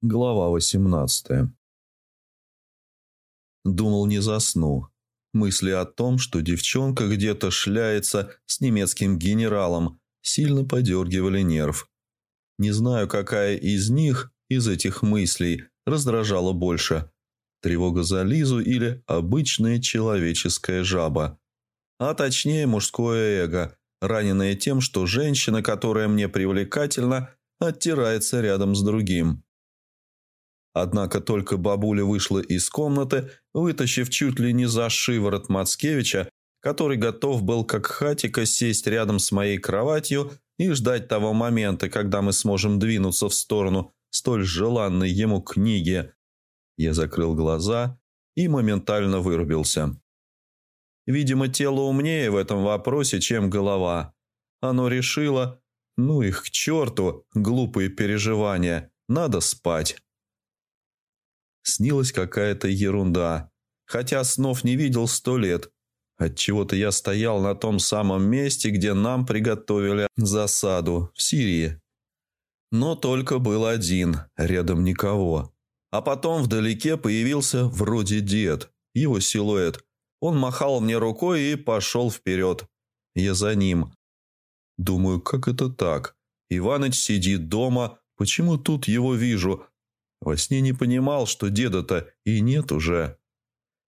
Глава 18 Думал, не засну. Мысли о том, что девчонка где-то шляется с немецким генералом, сильно подергивали нерв. Не знаю, какая из них, из этих мыслей, раздражала больше. Тревога за Лизу или обычная человеческая жаба. А точнее, мужское эго, раненое тем, что женщина, которая мне привлекательна, оттирается рядом с другим. Однако только бабуля вышла из комнаты, вытащив чуть ли не за шиворот Мацкевича, который готов был как хатика сесть рядом с моей кроватью и ждать того момента, когда мы сможем двинуться в сторону столь желанной ему книги. Я закрыл глаза и моментально вырубился. Видимо, тело умнее в этом вопросе, чем голова. Оно решило, ну их к черту, глупые переживания, надо спать снилась какая-то ерунда. Хотя снов не видел сто лет. Отчего-то я стоял на том самом месте, где нам приготовили засаду, в Сирии. Но только был один, рядом никого. А потом вдалеке появился вроде дед, его силуэт. Он махал мне рукой и пошел вперед. Я за ним. Думаю, как это так? Иваныч сидит дома, почему тут его вижу, во сне не понимал, что деда-то и нет уже.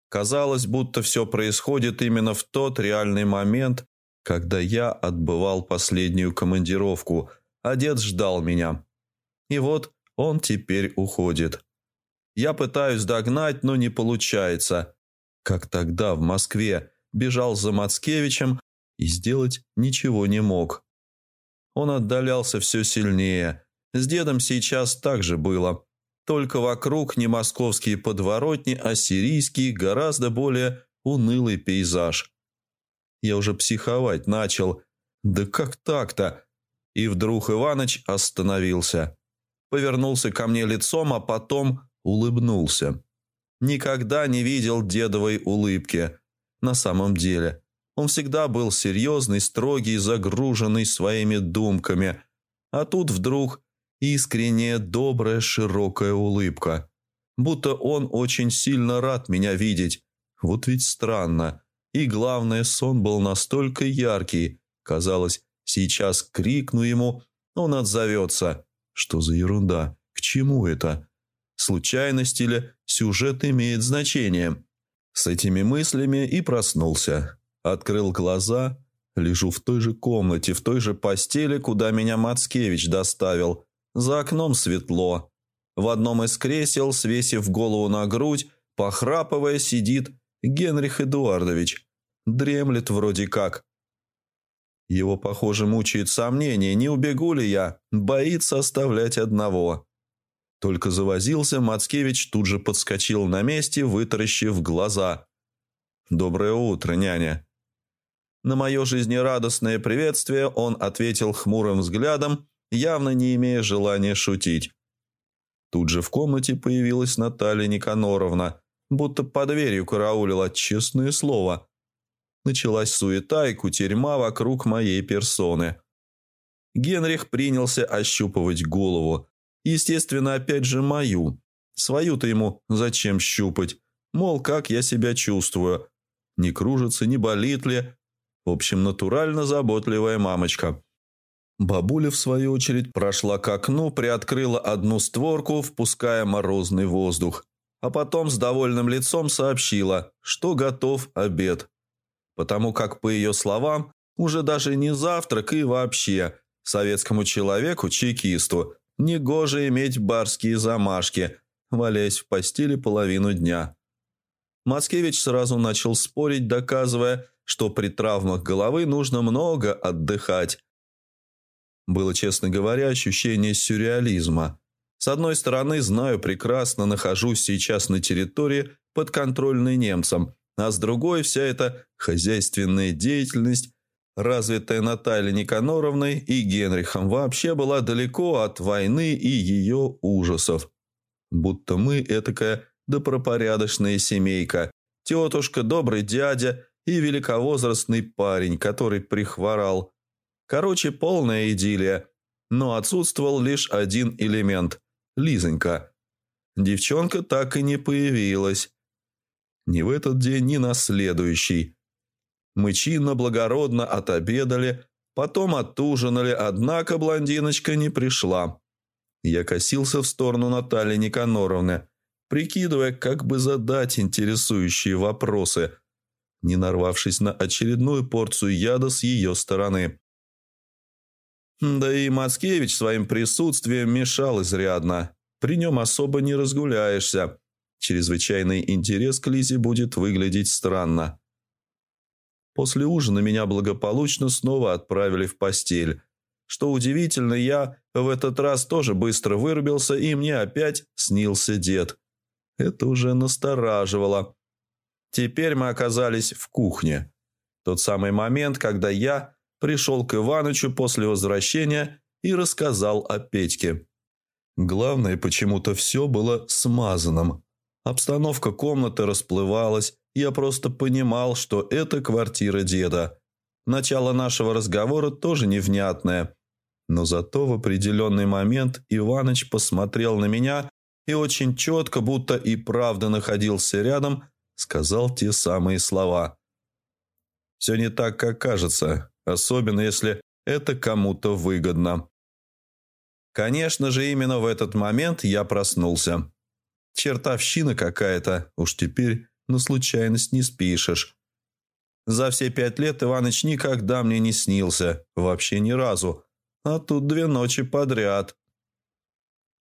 Казалось, будто все происходит именно в тот реальный момент, когда я отбывал последнюю командировку, а дед ждал меня. И вот он теперь уходит. Я пытаюсь догнать, но не получается. Как тогда в Москве бежал за Мацкевичем и сделать ничего не мог. Он отдалялся все сильнее. С дедом сейчас так же было. Только вокруг не московские подворотни, а сирийский, гораздо более унылый пейзаж. Я уже психовать начал. Да как так-то? И вдруг Иваныч остановился. Повернулся ко мне лицом, а потом улыбнулся. Никогда не видел дедовой улыбки. На самом деле, он всегда был серьезный, строгий, загруженный своими думками. А тут вдруг искренняя, добрая, широкая улыбка. Будто он очень сильно рад меня видеть. Вот ведь странно. И главное, сон был настолько яркий. Казалось, сейчас крикну ему, он отзовется. Что за ерунда? К чему это? Случайность или сюжет имеет значение? С этими мыслями и проснулся. Открыл глаза. Лежу в той же комнате, в той же постели, куда меня Мацкевич доставил – за окном светло. В одном из кресел, свесив голову на грудь, похрапывая, сидит Генрих Эдуардович. Дремлет вроде как. Его, похоже, мучает сомнение, не убегу ли я, боится оставлять одного. Только завозился, Мацкевич тут же подскочил на месте, вытаращив глаза. «Доброе утро, няня». На мое жизнерадостное приветствие он ответил хмурым взглядом явно не имея желания шутить. Тут же в комнате появилась Наталья Никаноровна, будто под дверью караулила честное слово. Началась суета и кутерьма вокруг моей персоны. Генрих принялся ощупывать голову. Естественно, опять же мою. Свою-то ему зачем щупать? Мол, как я себя чувствую? Не кружится, не болит ли? В общем, натурально заботливая мамочка. Бабуля, в свою очередь, прошла к окну, приоткрыла одну створку, впуская морозный воздух, а потом с довольным лицом сообщила, что готов обед. Потому как, по ее словам, уже даже не завтрак и вообще советскому человеку, чекисту, негоже иметь барские замашки, валяясь в постели половину дня. Маскевич сразу начал спорить, доказывая, что при травмах головы нужно много отдыхать, было, честно говоря, ощущение сюрреализма. С одной стороны, знаю прекрасно, нахожусь сейчас на территории, подконтрольной немцам, а с другой вся эта хозяйственная деятельность, развитая Натальей Никаноровной и Генрихом, вообще была далеко от войны и ее ужасов. Будто мы этакая добропорядочная семейка, тетушка, добрый дядя и великовозрастный парень, который прихворал – Короче, полная идиллия. Но отсутствовал лишь один элемент – Лизонька. девчонка так и не появилась. Ни в этот день, ни на следующий. Мы чинно, благородно отобедали, потом отужинали, однако блондиночка не пришла. Я косился в сторону Натальи Никаноровны, прикидывая, как бы задать интересующие вопросы, не нарвавшись на очередную порцию яда с ее стороны. Да и Мацкевич своим присутствием мешал изрядно. При нем особо не разгуляешься. Чрезвычайный интерес к Лизе будет выглядеть странно. После ужина меня благополучно снова отправили в постель. Что удивительно, я в этот раз тоже быстро вырубился, и мне опять снился дед. Это уже настораживало. Теперь мы оказались в кухне. Тот самый момент, когда я пришел к Иванычу после возвращения и рассказал о Петьке. Главное, почему-то все было смазанным. Обстановка комнаты расплывалась, я просто понимал, что это квартира деда. Начало нашего разговора тоже невнятное. Но зато в определенный момент Иваныч посмотрел на меня и очень четко, будто и правда находился рядом, сказал те самые слова. «Все не так, как кажется, особенно если это кому-то выгодно». Конечно же, именно в этот момент я проснулся. Чертовщина какая-то, уж теперь на случайность не спишешь. За все пять лет Иваныч никогда мне не снился, вообще ни разу. А тут две ночи подряд.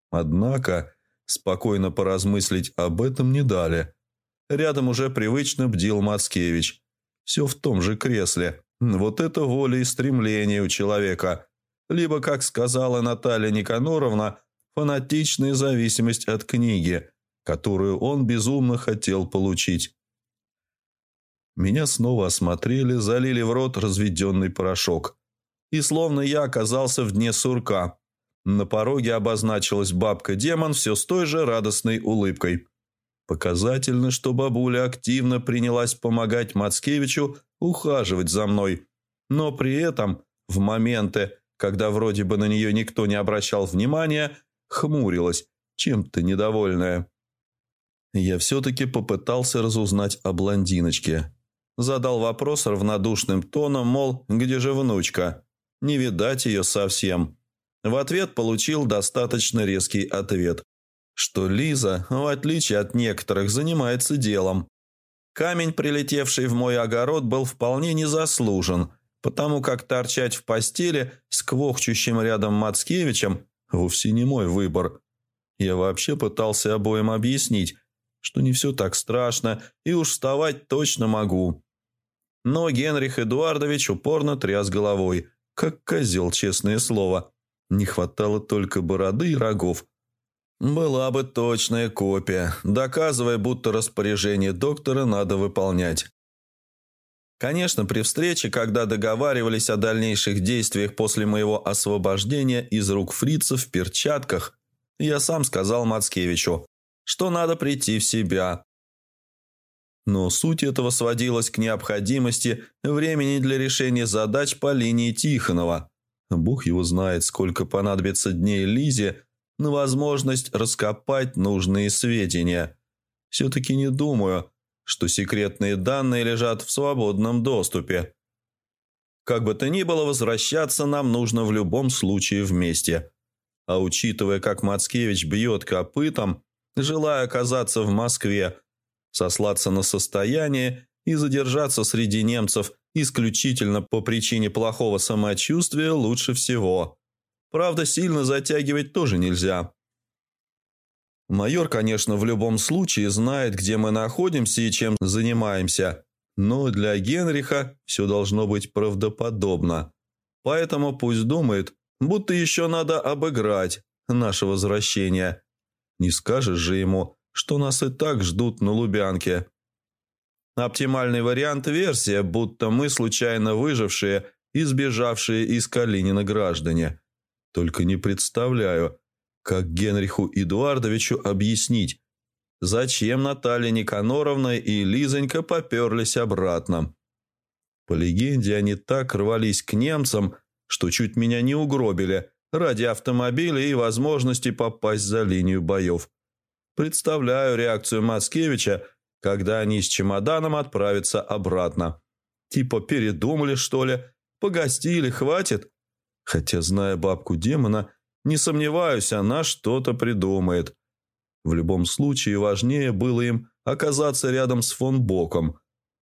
Однако спокойно поразмыслить об этом не дали. Рядом уже привычно бдил Мацкевич. Все в том же кресле. Вот это воля и стремление у человека. Либо, как сказала Наталья Никаноровна, фанатичная зависимость от книги – которую он безумно хотел получить. Меня снова осмотрели, залили в рот разведенный порошок. И словно я оказался в дне сурка. На пороге обозначилась бабка-демон все с той же радостной улыбкой. Показательно, что бабуля активно принялась помогать Мацкевичу ухаживать за мной. Но при этом, в моменты, когда вроде бы на нее никто не обращал внимания, хмурилась, чем-то недовольная. Я все-таки попытался разузнать о блондиночке. Задал вопрос равнодушным тоном, мол, где же внучка? Не видать ее совсем. В ответ получил достаточно резкий ответ, что Лиза, в отличие от некоторых, занимается делом. Камень, прилетевший в мой огород, был вполне незаслужен, потому как торчать в постели с квохчущим рядом Мацкевичем вовсе не мой выбор. Я вообще пытался обоим объяснить, что не все так страшно, и уж вставать точно могу. Но Генрих Эдуардович упорно тряс головой, как козел, честное слово. Не хватало только бороды и рогов. Была бы точная копия, доказывая, будто распоряжение доктора надо выполнять. Конечно, при встрече, когда договаривались о дальнейших действиях после моего освобождения из рук фрицев в перчатках, я сам сказал Мацкевичу, что надо прийти в себя. Но суть этого сводилась к необходимости времени для решения задач по линии Тихонова. Бог его знает, сколько понадобится дней Лизе на возможность раскопать нужные сведения. Все-таки не думаю, что секретные данные лежат в свободном доступе. Как бы то ни было, возвращаться нам нужно в любом случае вместе. А учитывая, как Мацкевич бьет копытом, желая оказаться в Москве, сослаться на состояние и задержаться среди немцев исключительно по причине плохого самочувствия лучше всего. Правда, сильно затягивать тоже нельзя. Майор, конечно, в любом случае знает, где мы находимся и чем занимаемся, но для Генриха все должно быть правдоподобно. Поэтому пусть думает, будто еще надо обыграть наше возвращение – не скажешь же ему, что нас и так ждут на Лубянке. Оптимальный вариант – версия, будто мы случайно выжившие и сбежавшие из Калинина граждане. Только не представляю, как Генриху Эдуардовичу объяснить, зачем Наталья Никаноровна и Лизонька поперлись обратно. По легенде, они так рвались к немцам, что чуть меня не угробили – ради автомобиля и возможности попасть за линию боев. Представляю реакцию Мацкевича, когда они с чемоданом отправятся обратно. Типа передумали, что ли? Погостили, хватит? Хотя, зная бабку демона, не сомневаюсь, она что-то придумает. В любом случае, важнее было им оказаться рядом с фон Боком,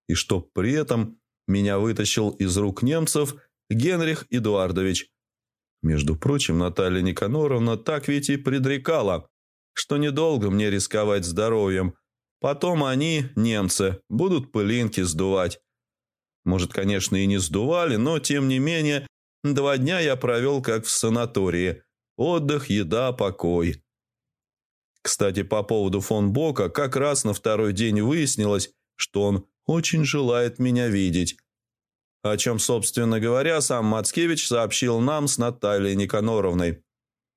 и чтоб при этом меня вытащил из рук немцев Генрих Эдуардович. Между прочим, Наталья Никаноровна так ведь и предрекала, что недолго мне рисковать здоровьем. Потом они, немцы, будут пылинки сдувать. Может, конечно, и не сдували, но, тем не менее, два дня я провел как в санатории. Отдых, еда, покой. Кстати, по поводу фон Бока, как раз на второй день выяснилось, что он очень желает меня видеть. О чем, собственно говоря, сам Мацкевич сообщил нам с Натальей Никаноровной.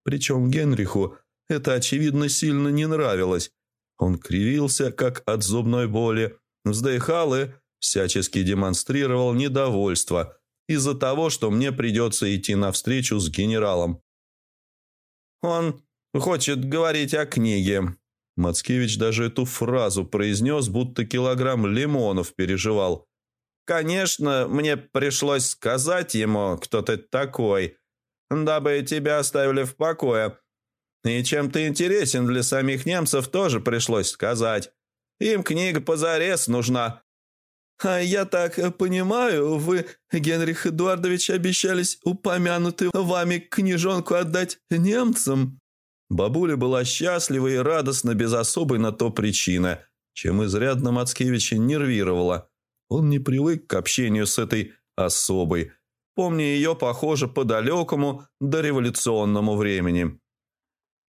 Причем Генриху это, очевидно, сильно не нравилось. Он кривился, как от зубной боли, вздыхал и всячески демонстрировал недовольство из-за того, что мне придется идти навстречу с генералом. «Он хочет говорить о книге». Мацкевич даже эту фразу произнес, будто килограмм лимонов переживал. «Конечно, мне пришлось сказать ему, кто ты такой, дабы тебя оставили в покое. И чем ты интересен для самих немцев, тоже пришлось сказать. Им книга позарез нужна». «А я так понимаю, вы, Генрих Эдуардович, обещались упомянутый вами книжонку отдать немцам?» Бабуля была счастлива и радостна без особой на то причины, чем изрядно Мацкевича нервировала. Он не привык к общению с этой особой, помня ее, похоже, по далекому дореволюционному времени.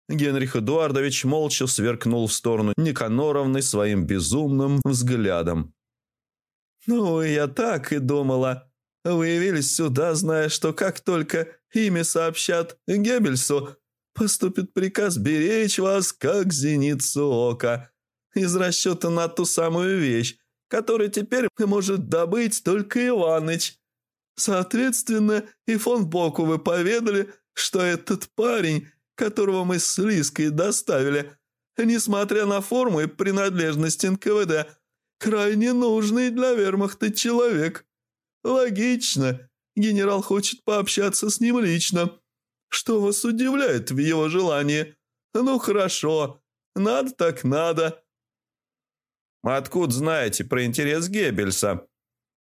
Генрих Эдуардович молча сверкнул в сторону Никаноровны своим безумным взглядом. «Ну, я так и думала. Вы явились сюда, зная, что как только имя сообщат Геббельсу, поступит приказ беречь вас, как зеницу ока, из расчета на ту самую вещь, которую теперь может добыть только Иваныч. Соответственно, и фон Боку вы поведали, что этот парень которого мы с Лиской доставили, несмотря на форму и принадлежность НКВД, крайне нужный для вермахта человек. Логично, генерал хочет пообщаться с ним лично. Что вас удивляет в его желании? Ну хорошо, надо так надо. Откуда знаете про интерес Геббельса?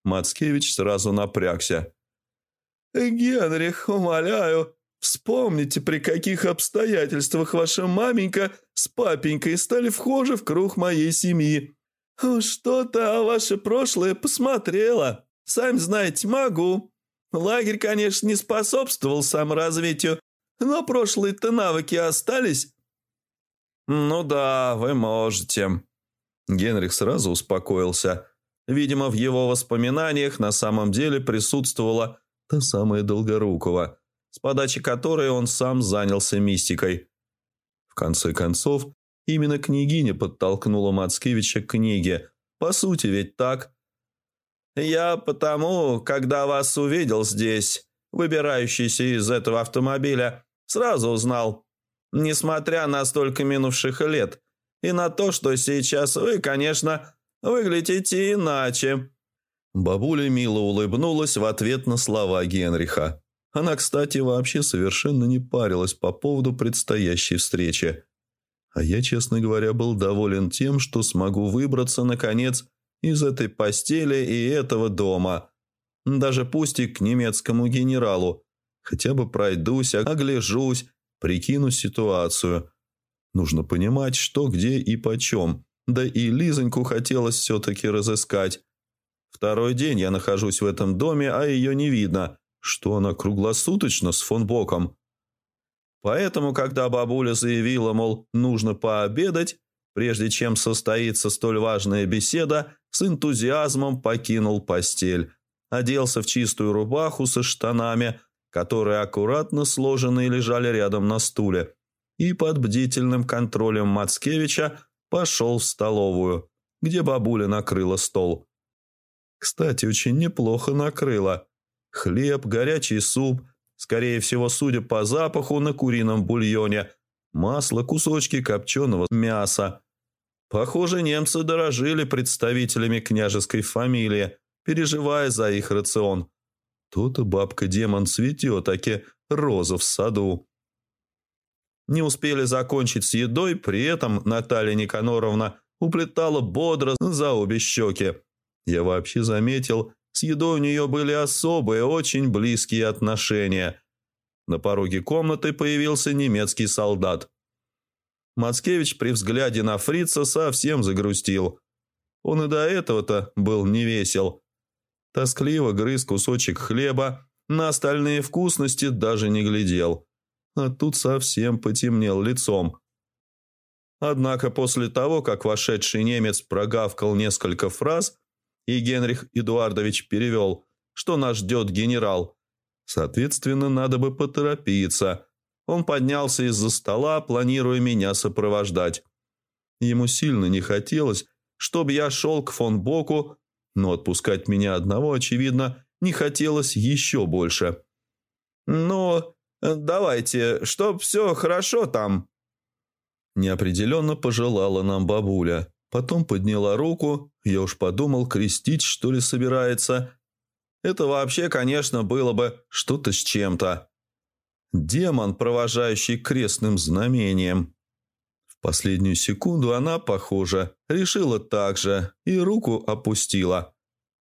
Мацкевич сразу напрягся. «Генрих, умоляю, Вспомните, при каких обстоятельствах ваша маменька с папенькой стали вхожи в круг моей семьи. Что-то ваше прошлое посмотрела. Сами знаете, могу. Лагерь, конечно, не способствовал саморазвитию, но прошлые-то навыки остались. Ну да, вы можете. Генрих сразу успокоился. Видимо, в его воспоминаниях на самом деле присутствовала та самая Долгорукова – с подачи которой он сам занялся мистикой. В конце концов, именно княгиня подтолкнула Мацкевича к книге. По сути ведь так. «Я потому, когда вас увидел здесь, выбирающийся из этого автомобиля, сразу узнал, несмотря на столько минувших лет, и на то, что сейчас вы, конечно, выглядите иначе». Бабуля мило улыбнулась в ответ на слова Генриха. Она, кстати, вообще совершенно не парилась по поводу предстоящей встречи. А я, честно говоря, был доволен тем, что смогу выбраться, наконец, из этой постели и этого дома. Даже пусть и к немецкому генералу. Хотя бы пройдусь, огляжусь, прикину ситуацию. Нужно понимать, что, где и почем. Да и Лизоньку хотелось все-таки разыскать. Второй день я нахожусь в этом доме, а ее не видно что она круглосуточно с фон Боком. Поэтому, когда бабуля заявила, мол, нужно пообедать, прежде чем состоится столь важная беседа, с энтузиазмом покинул постель, оделся в чистую рубаху со штанами, которые аккуратно сложенные лежали рядом на стуле, и под бдительным контролем Мацкевича пошел в столовую, где бабуля накрыла стол. Кстати, очень неплохо накрыла. Хлеб, горячий суп, скорее всего, судя по запаху, на курином бульоне, масло, кусочки копченого мяса. Похоже, немцы дорожили представителями княжеской фамилии, переживая за их рацион. Тут и бабка-демон цветет, аки роза в саду. Не успели закончить с едой, при этом Наталья Никаноровна уплетала бодро за обе щеки. Я вообще заметил, с едой у нее были особые, очень близкие отношения. На пороге комнаты появился немецкий солдат. Мацкевич при взгляде на фрица совсем загрустил. Он и до этого-то был невесел. Тоскливо грыз кусочек хлеба, на остальные вкусности даже не глядел. А тут совсем потемнел лицом. Однако после того, как вошедший немец прогавкал несколько фраз, и Генрих Эдуардович перевел, что нас ждет генерал, соответственно, надо бы поторопиться. Он поднялся из-за стола, планируя меня сопровождать. Ему сильно не хотелось, чтобы я шел к фон Боку, но отпускать меня одного, очевидно, не хотелось еще больше. «Ну, давайте, чтоб все хорошо там», Неопределенно пожелала нам бабуля. Потом подняла руку. Я уж подумал, крестить, что ли, собирается. Это вообще, конечно, было бы что-то с чем-то. Демон, провожающий крестным знамением. В последнюю секунду она, похоже, решила так же и руку опустила.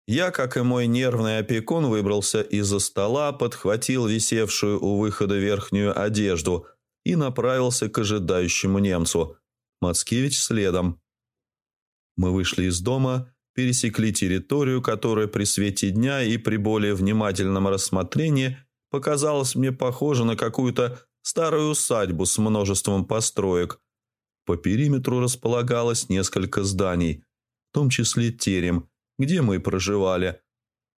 Я, как и мой нервный опекун, выбрался из-за стола, подхватил висевшую у выхода верхнюю одежду – и направился к ожидающему немцу. Мацкевич следом. Мы вышли из дома, пересекли территорию, которая при свете дня и при более внимательном рассмотрении показалась мне похожа на какую-то старую усадьбу с множеством построек. По периметру располагалось несколько зданий, в том числе терем, где мы проживали.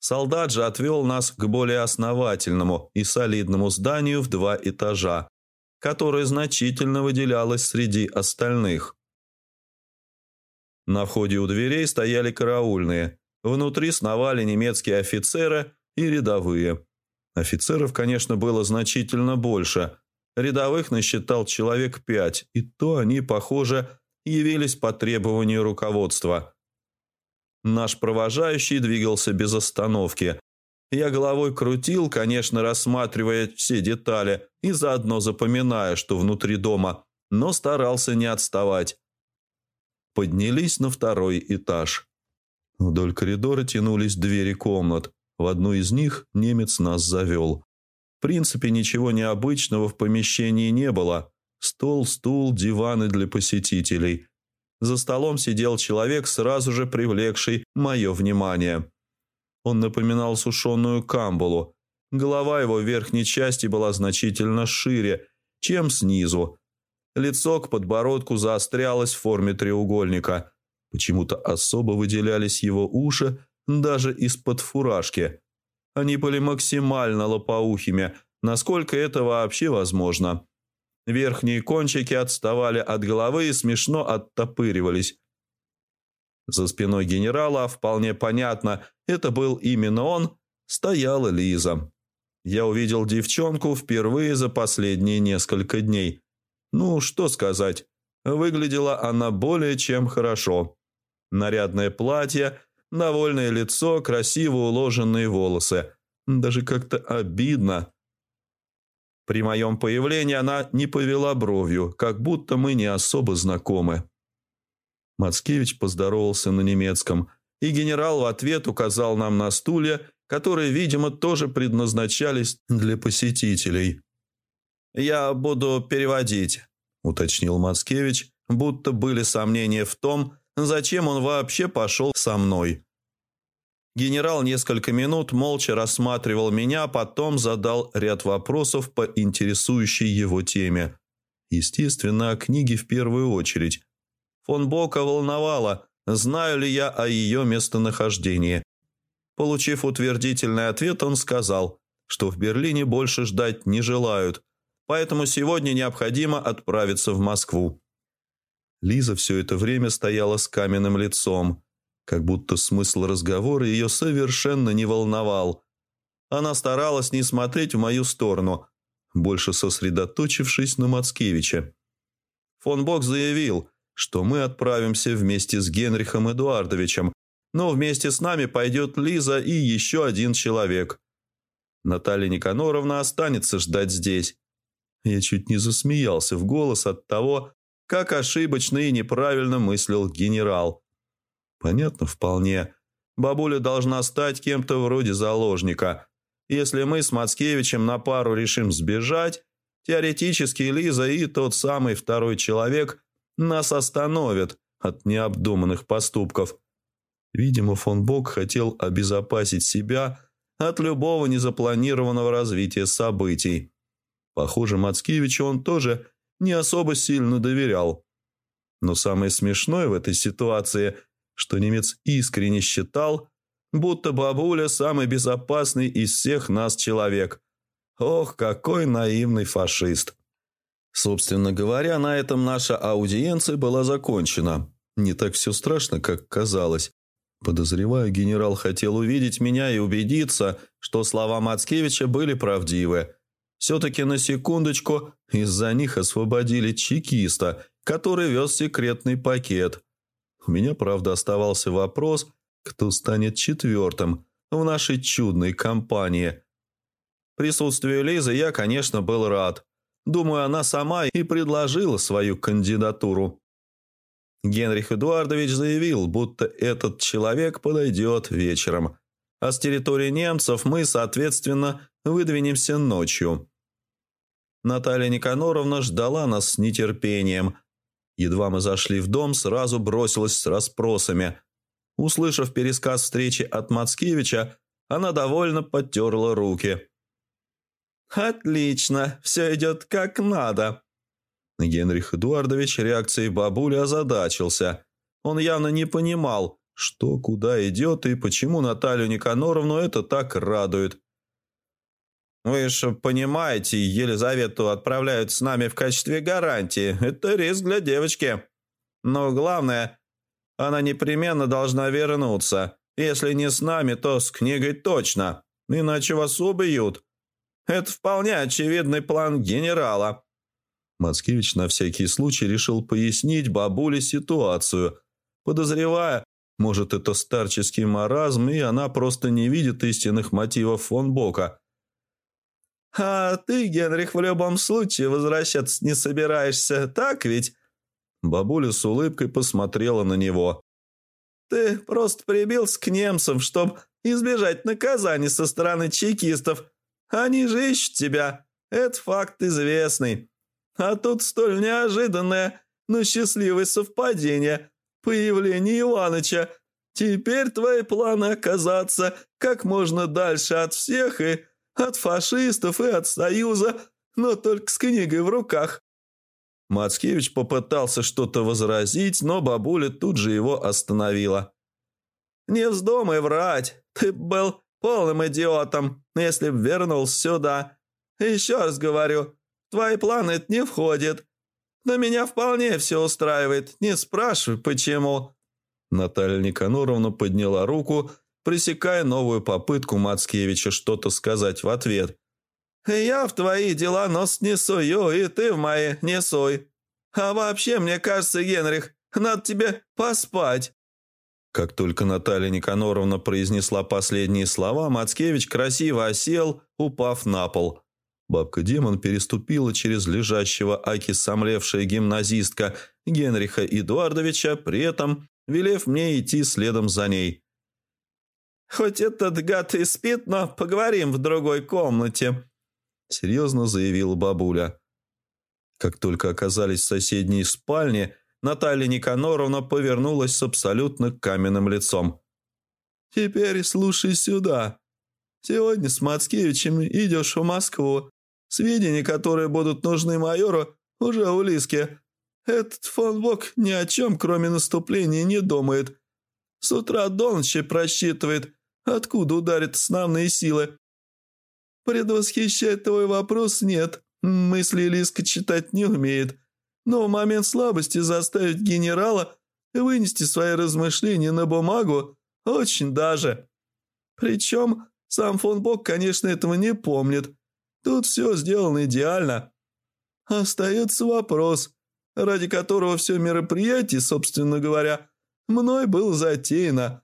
Солдат же отвел нас к более основательному и солидному зданию в два этажа, которая значительно выделялась среди остальных. На входе у дверей стояли караульные. Внутри сновали немецкие офицеры и рядовые. Офицеров, конечно, было значительно больше. Рядовых насчитал человек пять, и то они, похоже, явились по требованию руководства. Наш провожающий двигался без остановки, я головой крутил, конечно, рассматривая все детали и заодно запоминая, что внутри дома, но старался не отставать. Поднялись на второй этаж. Вдоль коридора тянулись двери комнат. В одну из них немец нас завел. В принципе, ничего необычного в помещении не было. Стол, стул, диваны для посетителей. За столом сидел человек, сразу же привлекший мое внимание. Он напоминал сушеную камбалу. Голова его в верхней части была значительно шире, чем снизу. Лицо к подбородку заострялось в форме треугольника. Почему-то особо выделялись его уши даже из-под фуражки. Они были максимально лопоухими, насколько это вообще возможно. Верхние кончики отставали от головы и смешно оттопыривались. За спиной генерала, вполне понятно, это был именно он, стояла Лиза. Я увидел девчонку впервые за последние несколько дней. Ну, что сказать, выглядела она более чем хорошо. Нарядное платье, довольное лицо, красиво уложенные волосы. Даже как-то обидно. При моем появлении она не повела бровью, как будто мы не особо знакомы. Мацкевич поздоровался на немецком, и генерал в ответ указал нам на стулья, которые, видимо, тоже предназначались для посетителей. «Я буду переводить», – уточнил Мацкевич, будто были сомнения в том, зачем он вообще пошел со мной. Генерал несколько минут молча рассматривал меня, потом задал ряд вопросов по интересующей его теме. Естественно, о книге в первую очередь – Фон Бока волновало, знаю ли я о ее местонахождении. Получив утвердительный ответ, он сказал, что в Берлине больше ждать не желают, поэтому сегодня необходимо отправиться в Москву. Лиза все это время стояла с каменным лицом, как будто смысл разговора ее совершенно не волновал. Она старалась не смотреть в мою сторону, больше сосредоточившись на Мацкевиче. Фон Бок заявил, что мы отправимся вместе с Генрихом Эдуардовичем, но вместе с нами пойдет Лиза и еще один человек. Наталья Никаноровна останется ждать здесь. Я чуть не засмеялся в голос от того, как ошибочно и неправильно мыслил генерал. Понятно вполне. Бабуля должна стать кем-то вроде заложника. Если мы с Мацкевичем на пару решим сбежать, теоретически Лиза и тот самый второй человек нас остановят от необдуманных поступков. Видимо, фон Бок хотел обезопасить себя от любого незапланированного развития событий. Похоже, Мацкевичу он тоже не особо сильно доверял. Но самое смешное в этой ситуации, что немец искренне считал, будто бабуля самый безопасный из всех нас человек. Ох, какой наивный фашист. Собственно говоря, на этом наша аудиенция была закончена. Не так все страшно, как казалось. Подозреваю, генерал хотел увидеть меня и убедиться, что слова Мацкевича были правдивы. Все-таки на секундочку из-за них освободили чекиста, который вез секретный пакет. У меня, правда, оставался вопрос, кто станет четвертым в нашей чудной компании. Присутствию Лизы я, конечно, был рад. Думаю, она сама и предложила свою кандидатуру. Генрих Эдуардович заявил, будто этот человек подойдет вечером, а с территории немцев мы, соответственно, выдвинемся ночью. Наталья Никаноровна ждала нас с нетерпением. Едва мы зашли в дом, сразу бросилась с расспросами. Услышав пересказ встречи от Мацкевича, она довольно подтерла руки. «Отлично, все идет как надо». Генрих Эдуардович реакцией бабули озадачился. Он явно не понимал, что куда идет и почему Наталью Никаноровну это так радует. Вы же понимаете, Елизавету отправляют с нами в качестве гарантии. Это риск для девочки. Но главное, она непременно должна вернуться. Если не с нами, то с книгой точно. Иначе вас убьют. Это вполне очевидный план генерала». Мацкевич на всякий случай решил пояснить бабуле ситуацию, подозревая, может, это старческий маразм, и она просто не видит истинных мотивов фон Бока – «А ты, Генрих, в любом случае возвращаться не собираешься, так ведь?» Бабуля с улыбкой посмотрела на него. «Ты просто прибился к немцам, чтобы избежать наказаний со стороны чекистов. Они же ищут тебя. Это факт известный. А тут столь неожиданное, но счастливое совпадение. Появление Иваныча. Теперь твои планы оказаться как можно дальше от всех и от фашистов и от Союза, но только с книгой в руках». Мацкевич попытался что-то возразить, но бабуля тут же его остановила. «Не вздумай врать. Ты был полным идиотом, если б вернулся сюда. Еще раз говорю, твои планы не входит. Но меня вполне все устраивает. Не спрашивай, почему». Наталья Никаноровна подняла руку пресекая новую попытку Мацкевича что-то сказать в ответ. «Я в твои дела нос не сую, и ты в мои не суй. А вообще, мне кажется, Генрих, надо тебе поспать». Как только Наталья Никаноровна произнесла последние слова, Мацкевич красиво осел, упав на пол. Бабка-демон переступила через лежащего аки сомлевшая гимназистка Генриха Эдуардовича, при этом велев мне идти следом за ней. Хоть этот гад и спит, но поговорим в другой комнате», — серьезно заявила бабуля. Как только оказались в соседней спальне, Наталья Никаноровна повернулась с абсолютно каменным лицом. «Теперь слушай сюда. Сегодня с Мацкевичем идешь в Москву. Сведения, которые будут нужны майору, уже у Лиски. Этот фон Бок ни о чем, кроме наступления, не думает. С утра до ночи просчитывает, откуда ударят основные силы. Предвосхищать твой вопрос нет. Мысли Лиска читать не умеет. Но в момент слабости заставить генерала вынести свои размышления на бумагу очень даже. Причем сам фон Бок, конечно, этого не помнит. Тут все сделано идеально. Остается вопрос, ради которого все мероприятие, собственно говоря, мной было затеяно.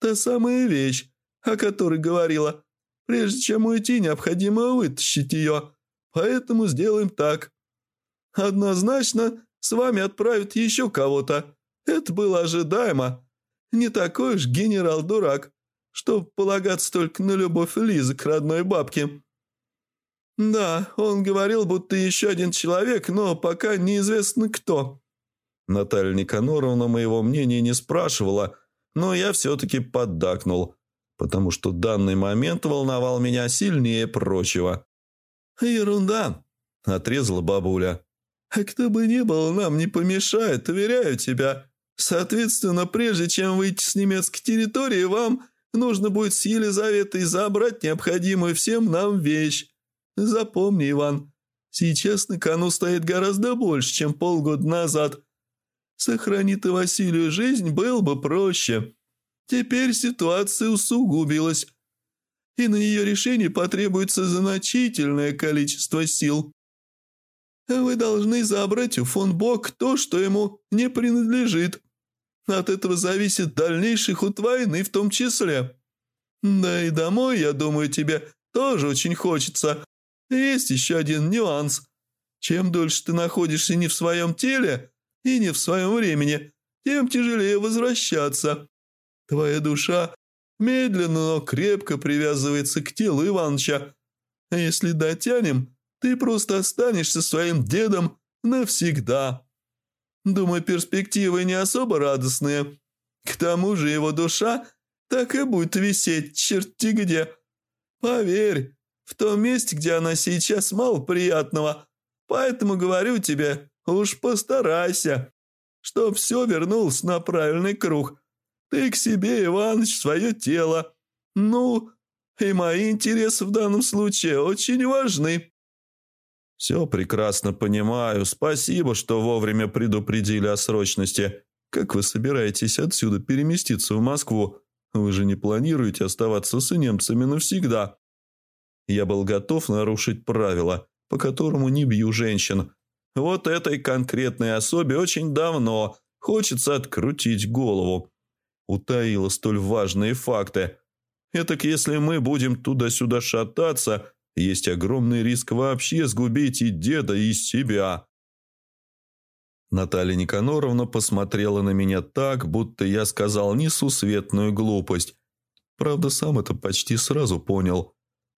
Та самая вещь, о которой говорила. Прежде чем уйти, необходимо вытащить ее. Поэтому сделаем так. Однозначно с вами отправят еще кого-то. Это было ожидаемо. Не такой уж генерал-дурак, чтоб полагаться только на любовь Лизы к родной бабке. Да, он говорил, будто еще один человек, но пока неизвестно кто. Наталья Никаноровна моего мнения не спрашивала, но я все-таки поддакнул, потому что данный момент волновал меня сильнее прочего. «Ерунда», — отрезала бабуля. «А кто бы ни был, нам не помешает, уверяю тебя. Соответственно, прежде чем выйти с немецкой территории, вам нужно будет с Елизаветой забрать необходимую всем нам вещь. Запомни, Иван, сейчас на кону стоит гораздо больше, чем полгода назад. Сохрани ты Василию жизнь, было бы проще. Теперь ситуация усугубилась, и на ее решение потребуется значительное количество сил. Вы должны забрать у фон Бок то, что ему не принадлежит. От этого зависит дальнейший ход войны в том числе. Да и домой, я думаю, тебе тоже очень хочется. Есть еще один нюанс. Чем дольше ты находишься не в своем теле и не в своем времени, тем тяжелее возвращаться. Твоя душа медленно, но крепко привязывается к телу Иваныча. А если дотянем, ты просто останешься своим дедом навсегда. Думаю, перспективы не особо радостные. К тому же его душа так и будет висеть черти где. Поверь, в том месте, где она сейчас, мало приятного. Поэтому говорю тебе, уж постарайся, чтоб все вернулось на правильный круг. Ты к себе, Иваныч, свое тело. Ну, и мои интересы в данном случае очень важны. «Все прекрасно понимаю. Спасибо, что вовремя предупредили о срочности. Как вы собираетесь отсюда переместиться в Москву? Вы же не планируете оставаться с немцами навсегда?» Я был готов нарушить правила, по которому не бью женщин. Вот этой конкретной особе очень давно хочется открутить голову. Утаила столь важные факты. Этак если мы будем туда-сюда шататься, есть огромный риск вообще сгубить и деда, и себя. Наталья Никаноровна посмотрела на меня так, будто я сказал несусветную глупость. Правда, сам это почти сразу понял.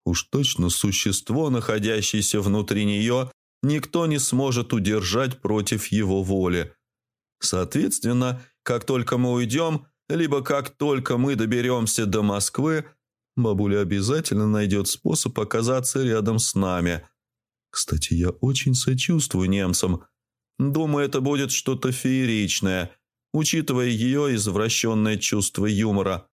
Уж точно существо, находящееся внутри нее, никто не сможет удержать против его воли. Соответственно, как только мы уйдем, либо как только мы доберемся до Москвы, Бабуля обязательно найдет способ оказаться рядом с нами. Кстати, я очень сочувствую немцам. Думаю, это будет что-то фееричное, учитывая ее извращенное чувство юмора.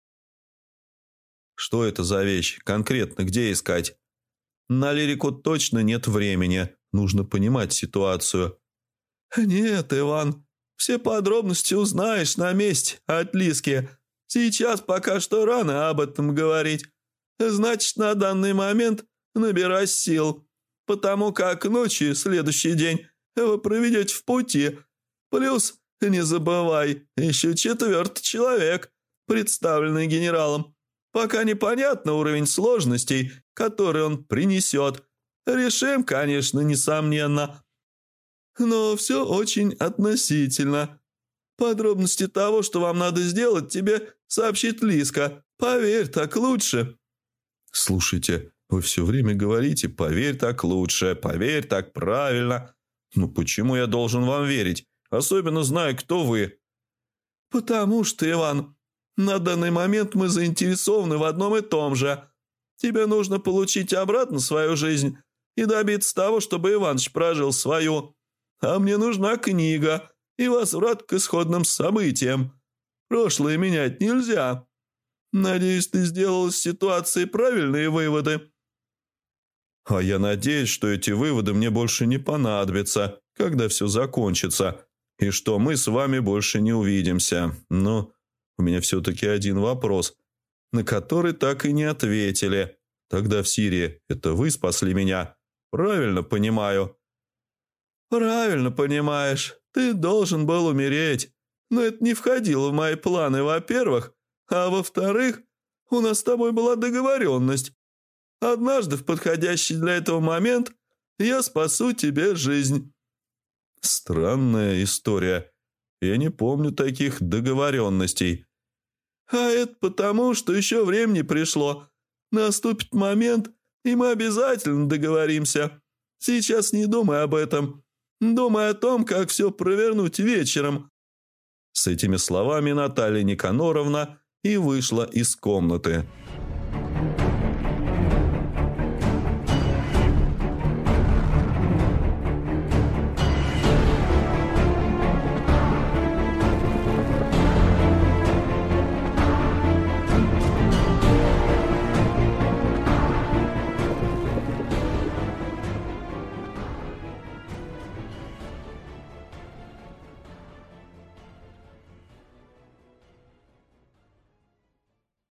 Что это за вещь? Конкретно где искать? На лирику точно нет времени. Нужно понимать ситуацию. «Нет, Иван, все подробности узнаешь на месте от Лиски. Сейчас пока что рано об этом говорить. Значит, на данный момент набирай сил, потому как ночью следующий день вы проведете в пути. Плюс, не забывай, еще четвертый человек, представленный генералом. Пока непонятно уровень сложностей, который он принесет. Решим, конечно, несомненно. Но все очень относительно. Подробности того, что вам надо сделать, тебе сообщит Лиска. Поверь, так лучше». «Слушайте, вы все время говорите, поверь так лучше, поверь так правильно. Ну почему я должен вам верить, особенно зная, кто вы?» «Потому что, Иван, на данный момент мы заинтересованы в одном и том же. Тебе нужно получить обратно свою жизнь и добиться того, чтобы Иваныч прожил свою. А мне нужна книга, и возврат к исходным событиям. Прошлое менять нельзя. Надеюсь, ты сделал из ситуации правильные выводы». «А я надеюсь, что эти выводы мне больше не понадобятся, когда все закончится, и что мы с вами больше не увидимся. Но у меня все-таки один вопрос, на который так и не ответили. Тогда в Сирии это вы спасли меня? Правильно понимаю?» «Правильно понимаешь. Ты должен был умереть, но это не входило в мои планы, во-первых, а во-вторых, у нас с тобой была договоренность. Однажды в подходящий для этого момент я спасу тебе жизнь». Странная история. Я не помню таких договоренностей. А это потому, что еще времени пришло. Наступит момент, и мы обязательно договоримся. Сейчас не думай об этом. Думай о том, как все провернуть вечером». С этими словами Наталья Никаноровна и вышла из комнаты.